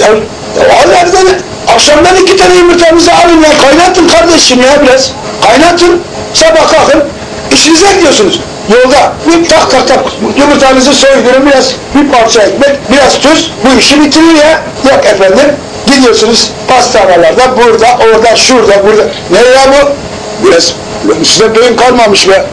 Ya, ya akşamdan iki tane yumurtamızı alın ya, kaynatın kardeşim ya biraz. Kaynatın, sabah kalkın, işinize gidiyorsunuz. Yolda bir tak tak tak yumurtanızı soydurun biraz bir parça ekmek, biraz tuz, bu işi bitirir ya. Yok efendim, gidiyorsunuz pastanelerde, burada, orada, şurada, burada. Ne ya bu? Biraz, size beyin kalmamış be.